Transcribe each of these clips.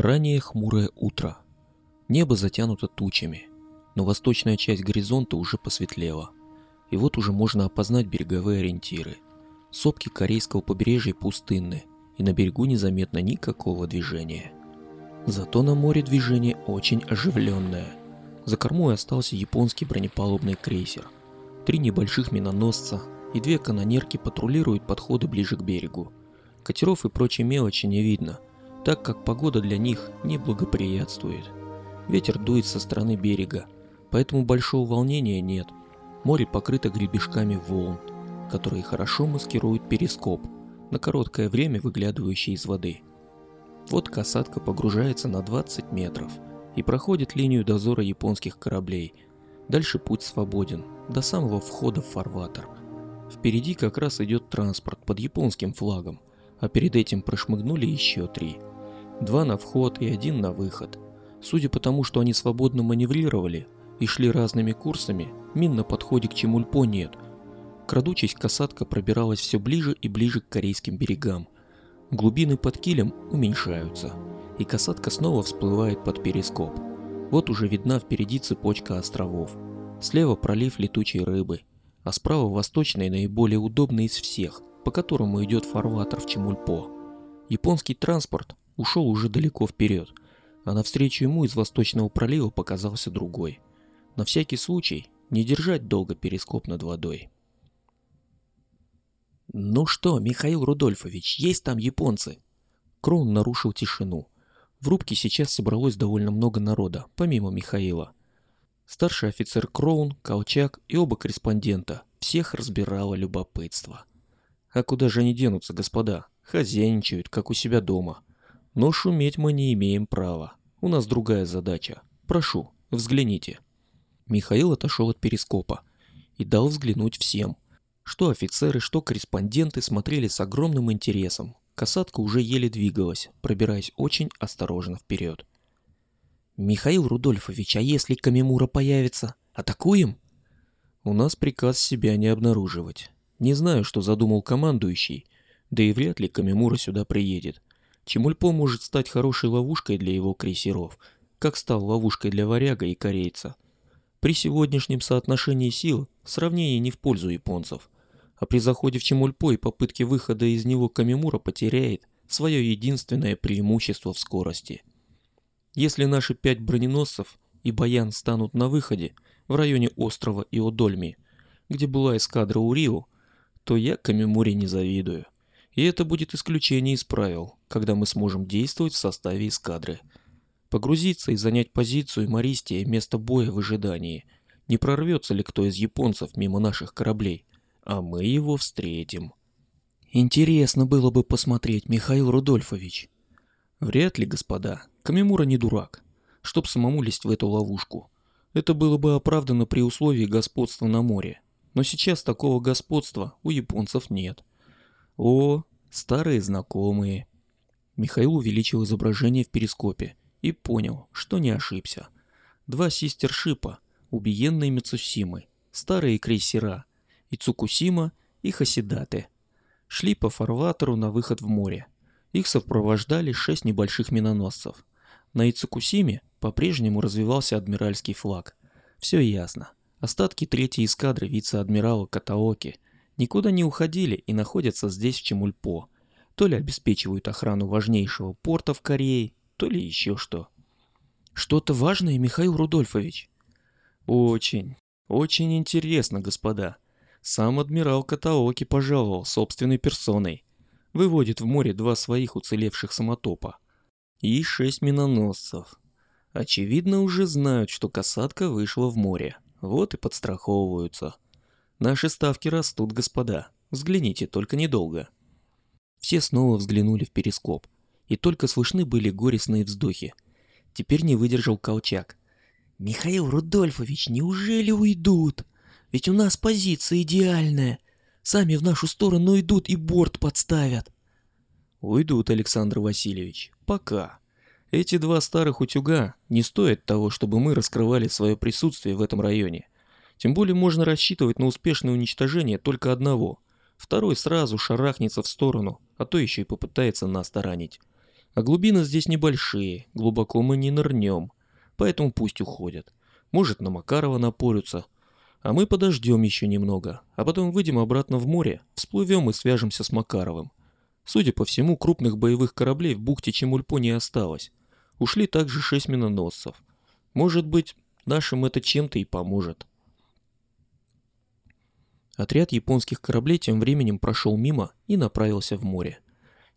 Ранее хмурое утро. Небо затянуто тучами, но восточная часть горизонта уже посветлела. И вот уже можно опознать береговые ориентиры. Сопки корейского побережья пустынны, и на берегу незаметно никакого движения. Зато на море движение очень оживленное. За кормой остался японский бронепалубный крейсер. Три небольших миноносца и две канонерки патрулируют подходы ближе к берегу. Катеров и прочей мелочи не видно – так как погода для них не благоприятствует. Ветер дует со стороны берега, поэтому большого волнения нет. Море покрыто гребешками волн, которые хорошо маскируют перископ, на короткое время выглядывающий из воды. Вот касатка погружается на 20 метров и проходит линию дозора японских кораблей. Дальше путь свободен, до самого входа в фарватер. Впереди как раз идет транспорт под японским флагом, а перед этим прошмыгнули еще три – Два на вход и один на выход. Судя по тому, что они свободно маневрировали и шли разными курсами, мин на подходе к Чемульпо нет. Крадучись, касатка пробиралась все ближе и ближе к корейским берегам. Глубины под килем уменьшаются, и касатка снова всплывает под перископ. Вот уже видна впереди цепочка островов. Слева пролив летучей рыбы, а справа восточный наиболее удобный из всех, по которому идет фарватер в Чемульпо. Японский транспорт ушел уже далеко вперед, а навстречу ему из Восточного пролива показался другой. На всякий случай не держать долго перископ над водой. «Ну что, Михаил Рудольфович, есть там японцы?» Кроун нарушил тишину. В рубке сейчас собралось довольно много народа, помимо Михаила. Старший офицер Кроун, Колчак и оба корреспондента. Всех разбирало любопытство. А куда же они денутся, господа? Хозяйничают, как у себя дома. Но шуметь мы не имеем права. У нас другая задача. Прошу, взгляните. Михаил отошел от перископа и дал взглянуть всем. Что офицеры, что корреспонденты смотрели с огромным интересом. Касатка уже еле двигалась, пробираясь очень осторожно вперед. «Михаил Рудольфович, а если Камимура появится, атакуем?» «У нас приказ себя не обнаруживать. Не знаю, что задумал командующий, да и вряд ли Камимура сюда приедет. Чемульпо может стать хорошей ловушкой для его крейсеров, как стал ловушкой для варяга и корейца. При сегодняшнем соотношении сил сравнение не в пользу японцев, а при заходе в Чемульпо и попытке выхода из него Камимура потеряет свое единственное преимущество в скорости. Если наши пять броненосцев и Баян станут на выходе в районе острова Иодольми, где была эскадра Урио, то я Камимуре не завидую. И это будет исключение из правил, когда мы сможем действовать в составе эскадры. Погрузиться и занять позицию Мористия место боя в ожидании. Не прорвется ли кто из японцев мимо наших кораблей, а мы его встретим. Интересно было бы посмотреть, Михаил Рудольфович. Вряд ли, господа. Камимура не дурак, чтоб самому лезть в эту ловушку. Это было бы оправдано при условии господства на море. Но сейчас такого господства у японцев нет. О, старые знакомые. Михаил увеличил изображение в перископе и понял, что не ошибся. Два систершипа, убиенные Мицусимы, старые крейсера, и и Хасидаты, шли по фарватеру на выход в море. Их сопровождали шесть небольших миноносцев. На Ицукусиме по-прежнему развивался адмиральский флаг. Все ясно. Остатки третьей эскадры вице-адмирала Катаоки никуда не уходили и находятся здесь в Чемульпо. То ли обеспечивают охрану важнейшего порта в Корее, то ли еще что. Что-то важное, Михаил Рудольфович? Очень, очень интересно, господа. Сам адмирал Катаоки пожаловал собственной персоной. Выводит в море два своих уцелевших самотопа. И шесть миноносцев. Очевидно, уже знают, что касатка вышла в море. Вот и подстраховываются. Наши ставки растут, господа. Взгляните, только недолго. Все снова взглянули в перископ, и только слышны были горестные вздохи. Теперь не выдержал Колчак. «Михаил Рудольфович, неужели уйдут? Ведь у нас позиция идеальная. Сами в нашу сторону идут и борт подставят». «Уйдут, Александр Васильевич. Пока. Эти два старых утюга не стоят того, чтобы мы раскрывали свое присутствие в этом районе. Тем более можно рассчитывать на успешное уничтожение только одного. Второй сразу шарахнется в сторону, а то еще и попытается нас таранить. А глубины здесь небольшие, глубоко мы не нырнем, поэтому пусть уходят. Может, на Макарова напорются. А мы подождем еще немного, а потом выйдем обратно в море, всплывем и свяжемся с Макаровым. Судя по всему, крупных боевых кораблей в бухте Чемульпо не осталось. Ушли также шесть миноносцев. Может быть, нашим это чем-то и поможет. Отряд японских кораблей тем временем прошел мимо и направился в море.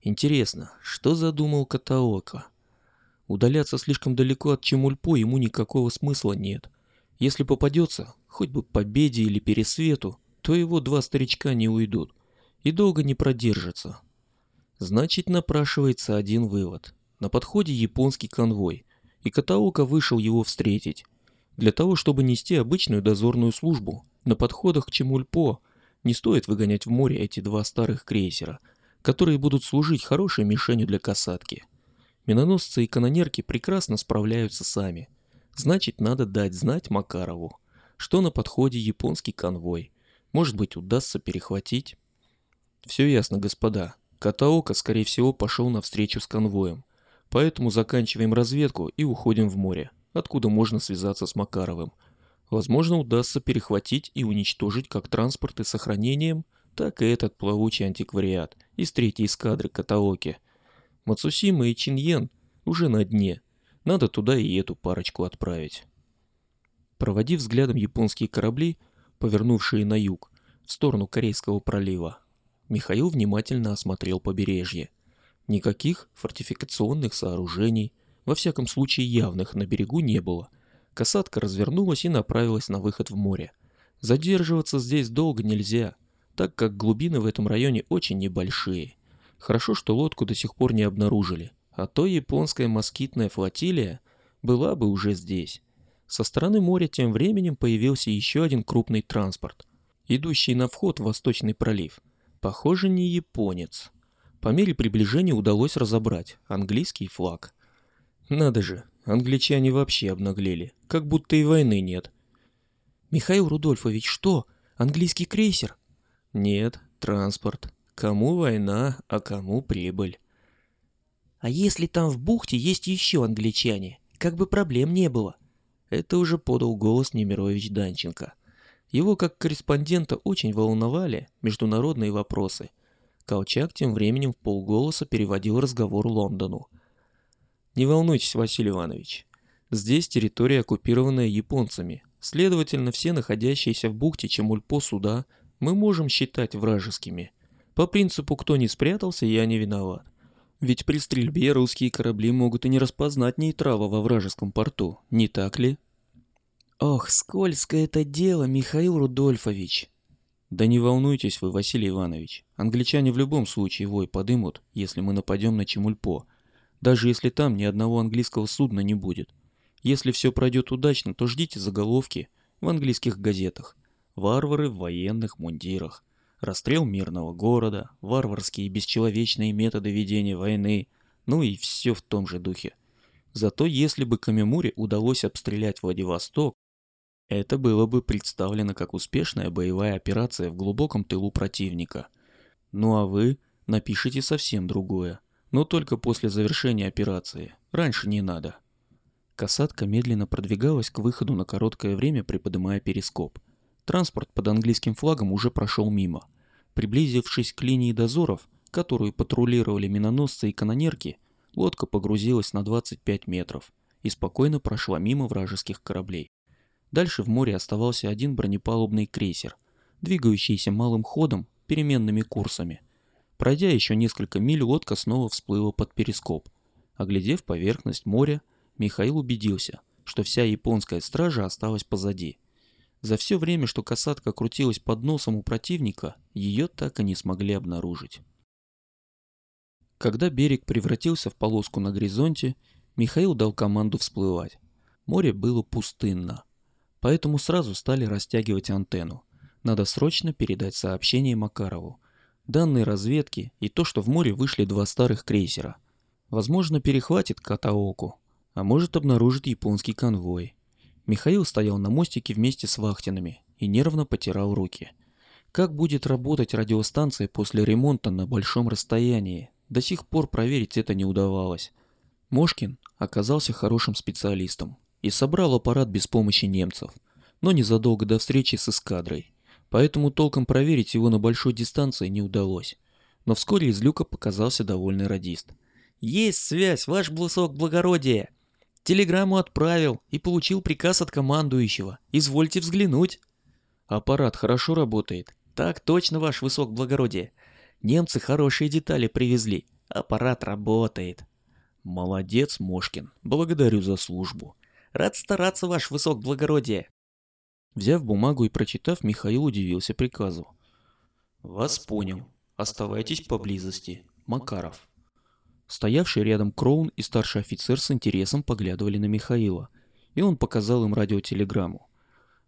Интересно, что задумал Катаока? Удаляться слишком далеко от Чемульпо ему никакого смысла нет. Если попадется, хоть бы победе или пересвету, то его два старичка не уйдут и долго не продержатся. Значит, напрашивается один вывод. На подходе японский конвой, и Катаока вышел его встретить. Для того, чтобы нести обычную дозорную службу, на подходах к Чемульпо не стоит выгонять в море эти два старых крейсера, которые будут служить хорошей мишенью для касатки. Миноносцы и канонерки прекрасно справляются сами. Значит, надо дать знать Макарову, что на подходе японский конвой. Может быть, удастся перехватить? Все ясно, господа. Катаока, скорее всего, пошел навстречу с конвоем. Поэтому заканчиваем разведку и уходим в море, откуда можно связаться с Макаровым. Возможно, удастся перехватить и уничтожить как транспорты с охранением, так и этот плавучий антиквариат из третьей эскадры Катаоки. Мацусима и Чиньен уже на дне. Надо туда и эту парочку отправить. Проводив взглядом японские корабли, повернувшие на юг, в сторону Корейского пролива, Михаил внимательно осмотрел побережье. Никаких фортификационных сооружений, во всяком случае явных, на берегу не было. Касатка развернулась и направилась на выход в море. Задерживаться здесь долго нельзя, так как глубины в этом районе очень небольшие. Хорошо, что лодку до сих пор не обнаружили, а то японская москитная флотилия была бы уже здесь. Со стороны моря тем временем появился еще один крупный транспорт, идущий на вход в Восточный пролив. Похоже, не японец. По мере приближения удалось разобрать английский флаг. Надо же, англичане вообще обнаглели, как будто и войны нет. Михаил Рудольфович, что? Английский крейсер? Нет, транспорт. Кому война, а кому прибыль. А если там в бухте есть еще англичане? Как бы проблем не было. Это уже подал голос Немирович Данченко. Его как корреспондента очень волновали международные вопросы. Колчак тем временем в полголоса переводил разговор Лондону. Не волнуйтесь, Василий Иванович. Здесь территория, оккупированная японцами. Следовательно, все находящиеся в бухте Чемульпо суда мы можем считать вражескими. По принципу «кто не спрятался, я не виноват». Ведь при стрельбе русские корабли могут и не распознать нейтрала во вражеском порту, не так ли? Ох, скользкое это дело, Михаил Рудольфович. Да не волнуйтесь вы, Василий Иванович. Англичане в любом случае вой подымут, если мы нападем на Чемульпо. Даже если там ни одного английского судна не будет. Если все пройдет удачно, то ждите заголовки в английских газетах. Варвары в военных мундирах расстрел мирного города, варварские бесчеловечные методы ведения войны, ну и все в том же духе. Зато если бы Камемуре удалось обстрелять Владивосток, это было бы представлено как успешная боевая операция в глубоком тылу противника. Ну а вы напишите совсем другое, но только после завершения операции, раньше не надо. Касатка медленно продвигалась к выходу на короткое время, приподнимая перископ – Транспорт под английским флагом уже прошел мимо. Приблизившись к линии дозоров, которую патрулировали миноносцы и канонерки, лодка погрузилась на 25 метров и спокойно прошла мимо вражеских кораблей. Дальше в море оставался один бронепалубный крейсер, двигающийся малым ходом, переменными курсами. Пройдя еще несколько миль, лодка снова всплыла под перископ. Оглядев поверхность моря, Михаил убедился, что вся японская стража осталась позади – за все время, что касатка крутилась под носом у противника, ее так и не смогли обнаружить. Когда берег превратился в полоску на горизонте, Михаил дал команду всплывать. Море было пустынно, поэтому сразу стали растягивать антенну. Надо срочно передать сообщение Макарову. Данные разведки и то, что в море вышли два старых крейсера. Возможно, перехватит Катаоку, а может обнаружит японский конвой. Михаил стоял на мостике вместе с вахтинами и нервно потирал руки. Как будет работать радиостанция после ремонта на большом расстоянии? До сих пор проверить это не удавалось. Мошкин оказался хорошим специалистом и собрал аппарат без помощи немцев, но незадолго до встречи с эскадрой, поэтому толком проверить его на большой дистанции не удалось. Но вскоре из люка показался довольный радист. «Есть связь, ваш блысок благородия!» Телеграмму отправил и получил приказ от командующего. Извольте взглянуть. Аппарат хорошо работает. Так точно, ваш высок благородие. Немцы хорошие детали привезли. Аппарат работает. Молодец, Мошкин. Благодарю за службу. Рад стараться, ваш высок благородие. Взяв бумагу и прочитав, Михаил удивился приказу. Вас понял. Оставайтесь поблизости. Макаров. Стоявший рядом Кроун и старший офицер с интересом поглядывали на Михаила, и он показал им радиотелеграмму.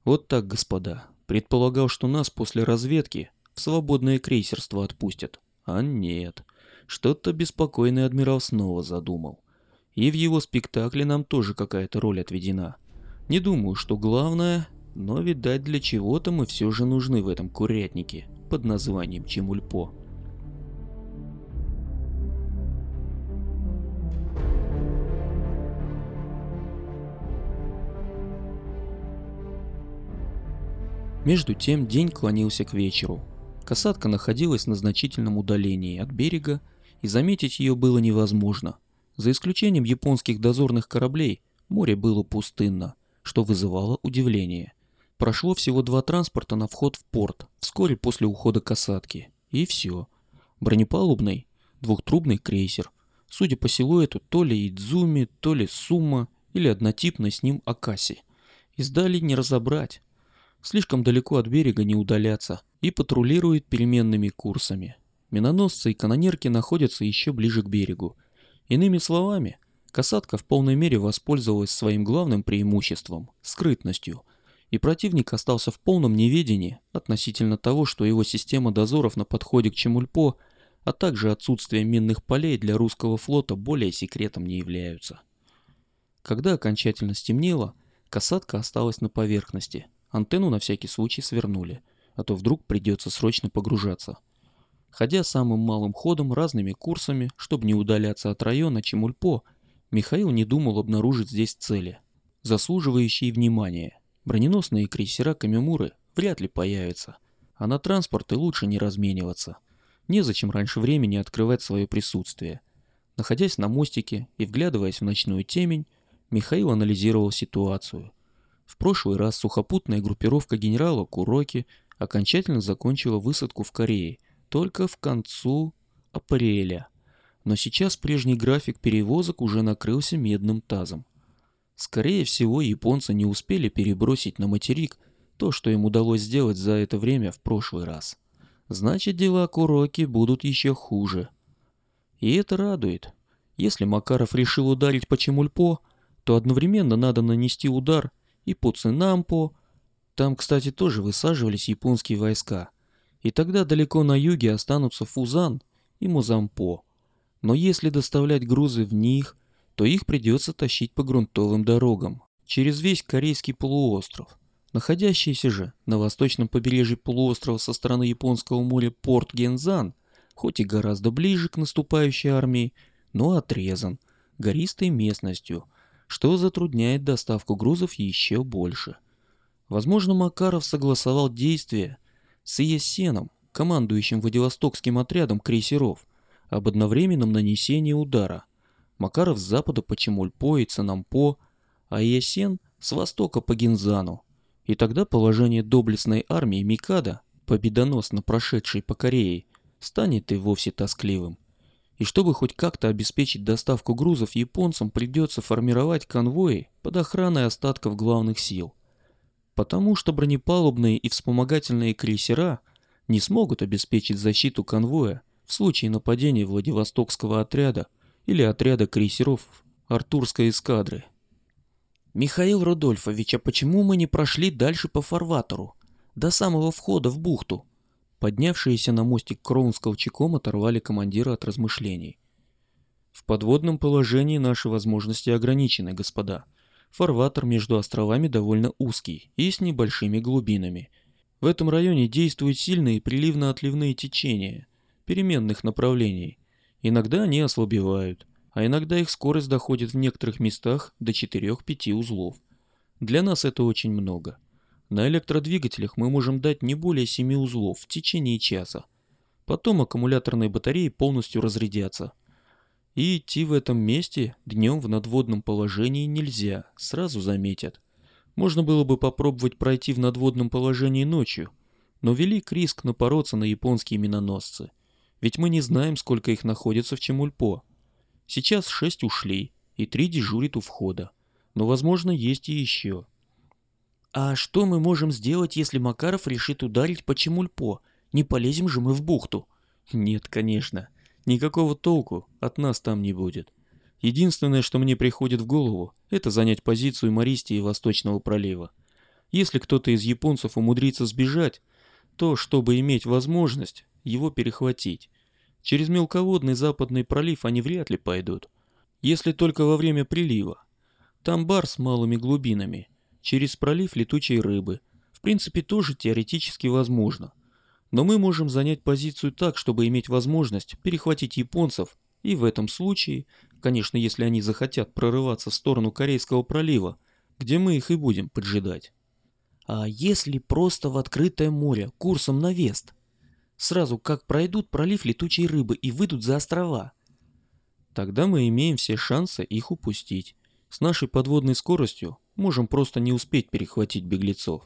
«Вот так, господа. Предполагал, что нас после разведки в свободное крейсерство отпустят. А нет. Что-то беспокойный адмирал снова задумал. И в его спектакле нам тоже какая-то роль отведена. Не думаю, что главное, но, видать, для чего-то мы все же нужны в этом курятнике под названием Чемульпо». Между тем день клонился к вечеру. Касатка находилась на значительном удалении от берега, и заметить ее было невозможно. За исключением японских дозорных кораблей, море было пустынно, что вызывало удивление. Прошло всего два транспорта на вход в порт, вскоре после ухода касатки. И все. Бронепалубный, двухтрубный крейсер. Судя по силуэту, то ли Идзуми, то ли Сумма, или однотипный с ним Акаси. Издали не разобрать слишком далеко от берега не удаляться, и патрулирует переменными курсами. Миноносцы и канонерки находятся еще ближе к берегу. Иными словами, касатка в полной мере воспользовалась своим главным преимуществом – скрытностью, и противник остался в полном неведении относительно того, что его система дозоров на подходе к Чемульпо, а также отсутствие минных полей для русского флота более секретом не являются. Когда окончательно стемнело, касатка осталась на поверхности – Антенну на всякий случай свернули, а то вдруг придется срочно погружаться. Ходя самым малым ходом разными курсами, чтобы не удаляться от района Чемульпо, Михаил не думал обнаружить здесь цели, заслуживающие внимания. Броненосные крейсера Камемуры вряд ли появятся, а на транспорты лучше не размениваться. Незачем раньше времени открывать свое присутствие. Находясь на мостике и вглядываясь в ночную темень, Михаил анализировал ситуацию – в прошлый раз сухопутная группировка генерала Куроки окончательно закончила высадку в Корее только в концу апреля. Но сейчас прежний график перевозок уже накрылся медным тазом. Скорее всего, японцы не успели перебросить на материк то, что им удалось сделать за это время в прошлый раз. Значит, дела Куроки будут еще хуже. И это радует. Если Макаров решил ударить по Чемульпо, то одновременно надо нанести удар и по Цинампо. Там, кстати, тоже высаживались японские войска. И тогда далеко на юге останутся Фузан и Музампо. Но если доставлять грузы в них, то их придется тащить по грунтовым дорогам через весь Корейский полуостров. Находящийся же на восточном побережье полуострова со стороны Японского моря порт Гензан, хоть и гораздо ближе к наступающей армии, но отрезан гористой местностью, что затрудняет доставку грузов еще больше. Возможно, Макаров согласовал действия с Иесеном, командующим Владивостокским отрядом крейсеров, об одновременном нанесении удара. Макаров с запада по Чемульпо и Цанампо, а Иесен с востока по Гинзану. И тогда положение доблестной армии Микада, победоносно прошедшей по Корее, станет и вовсе тоскливым. И чтобы хоть как-то обеспечить доставку грузов японцам, придется формировать конвои под охраной остатков главных сил. Потому что бронепалубные и вспомогательные крейсера не смогут обеспечить защиту конвоя в случае нападения Владивостокского отряда или отряда крейсеров Артурской эскадры. «Михаил Рудольфович, а почему мы не прошли дальше по фарватеру, до самого входа в бухту?» Поднявшиеся на мостик Кроун с Колчаком оторвали командира от размышлений. В подводном положении наши возможности ограничены, господа. Фарватер между островами довольно узкий и с небольшими глубинами. В этом районе действуют сильные приливно-отливные течения переменных направлений. Иногда они ослабевают, а иногда их скорость доходит в некоторых местах до 4-5 узлов. Для нас это очень много. На электродвигателях мы можем дать не более 7 узлов в течение часа. Потом аккумуляторные батареи полностью разрядятся. И идти в этом месте днем в надводном положении нельзя, сразу заметят. Можно было бы попробовать пройти в надводном положении ночью, но велик риск напороться на японские миноносцы. Ведь мы не знаем, сколько их находится в Чемульпо. Сейчас шесть ушли, и три дежурят у входа. Но, возможно, есть и еще. А что мы можем сделать, если Макаров решит ударить по Чемульпо? Не полезем же мы в бухту. Нет, конечно. Никакого толку от нас там не будет. Единственное, что мне приходит в голову, это занять позицию Мористии Восточного пролива. Если кто-то из японцев умудрится сбежать, то, чтобы иметь возможность его перехватить. Через мелководный западный пролив они вряд ли пойдут. Если только во время прилива. Там бар с малыми глубинами. Через пролив летучей рыбы. В принципе, тоже теоретически возможно. Но мы можем занять позицию так, чтобы иметь возможность перехватить японцев, и в этом случае, конечно, если они захотят прорываться в сторону Корейского пролива, где мы их и будем поджидать. А если просто в открытое море, курсом на вест? Сразу как пройдут пролив летучей рыбы и выйдут за острова. Тогда мы имеем все шансы их упустить. С нашей подводной скоростью можем просто не успеть перехватить беглецов.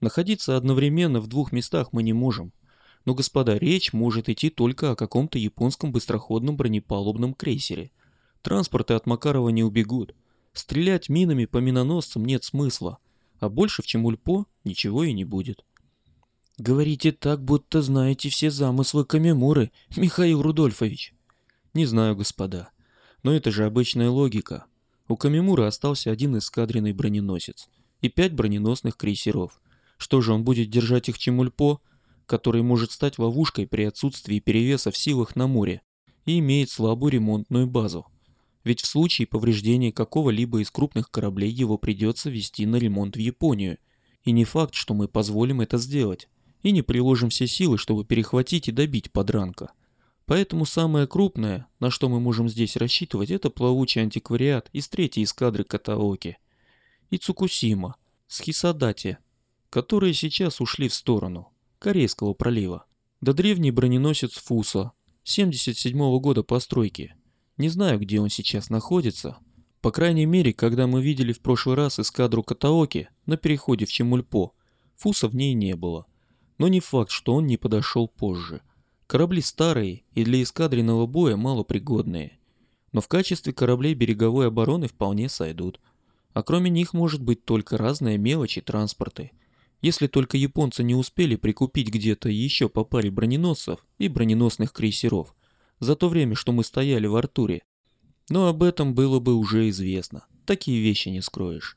Находиться одновременно в двух местах мы не можем. Но, господа, речь может идти только о каком-то японском быстроходном бронепалубном крейсере. Транспорты от Макарова не убегут. Стрелять минами по миноносцам нет смысла, а больше в Чемульпо ничего и не будет. Говорите так, будто знаете все замыслы Камемуры, Михаил Рудольфович. Не знаю, господа. Но это же обычная логика. У Камемуры остался один эскадренный броненосец и пять броненосных крейсеров. Что же, он будет держать их Чемульпо, который может стать ловушкой при отсутствии перевеса в силах на море и имеет слабую ремонтную базу. Ведь в случае повреждения какого-либо из крупных кораблей его придется вести на ремонт в Японию. И не факт, что мы позволим это сделать и не приложим все силы, чтобы перехватить и добить подранка. Поэтому самое крупное, на что мы можем здесь рассчитывать, это плавучий антиквариат из третьей эскадры Катаоки. И Цукусима, с Хисадати, которые сейчас ушли в сторону Корейского пролива. Да древний броненосец Фуса, 77 -го года постройки. Не знаю, где он сейчас находится. По крайней мере, когда мы видели в прошлый раз эскадру Катаоки на переходе в Чемульпо, Фуса в ней не было но не факт, что он не подошел позже. Корабли старые и для эскадренного боя малопригодные, но в качестве кораблей береговой обороны вполне сойдут. А кроме них может быть только разные мелочи транспорты. Если только японцы не успели прикупить где-то еще по паре броненосцев и броненосных крейсеров за то время, что мы стояли в Артуре. Но об этом было бы уже известно. Такие вещи не скроешь.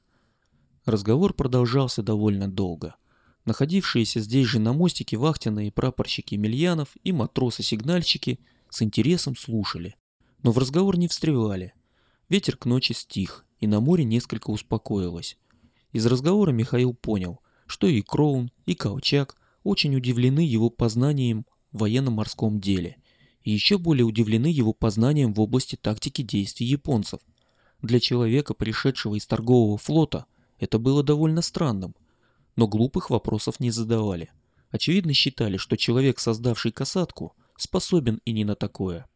Разговор продолжался довольно долго. Находившиеся здесь же на мостике вахтенные прапорщики Емельянов и матросы-сигнальщики с интересом слушали, но в разговор не встревали. Ветер к ночи стих, и на море несколько успокоилось. Из разговора Михаил понял, что и Кроун, и Колчак очень удивлены его познанием в военно-морском деле, и еще более удивлены его познанием в области тактики действий японцев. Для человека, пришедшего из торгового флота, это было довольно странным – но глупых вопросов не задавали. Очевидно считали, что человек, создавший касатку, способен и не на такое.